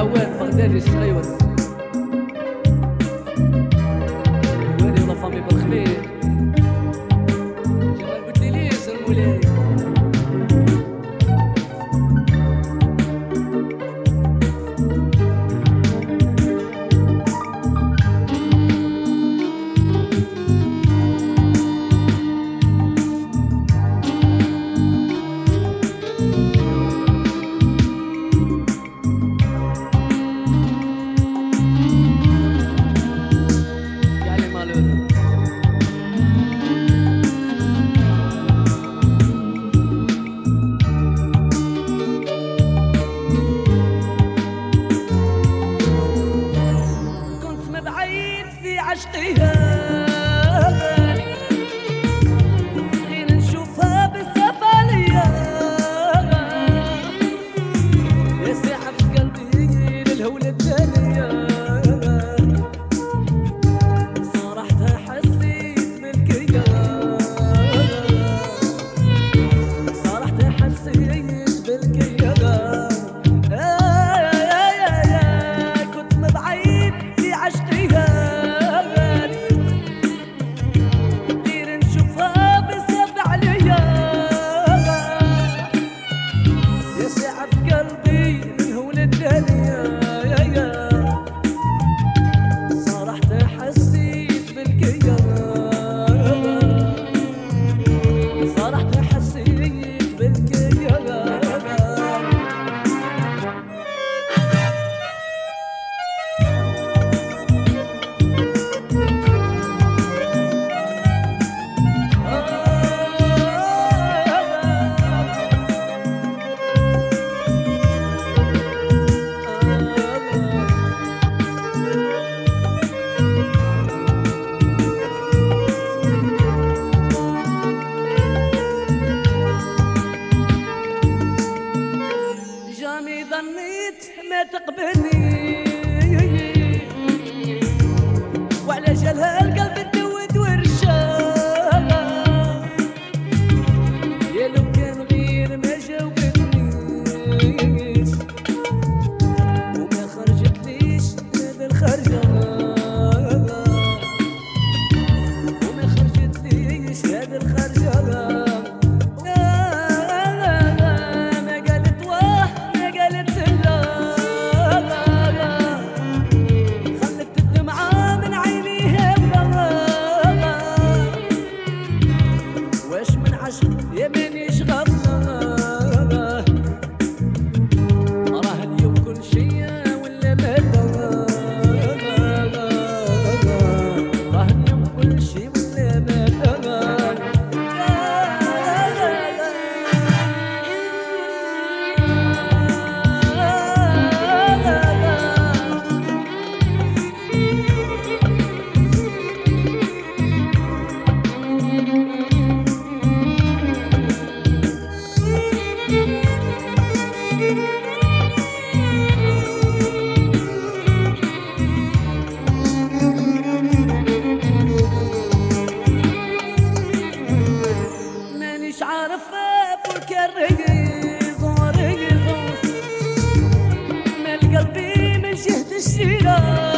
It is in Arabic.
عواد جيت ما تقبلني. وعلى جالها القلب sûr.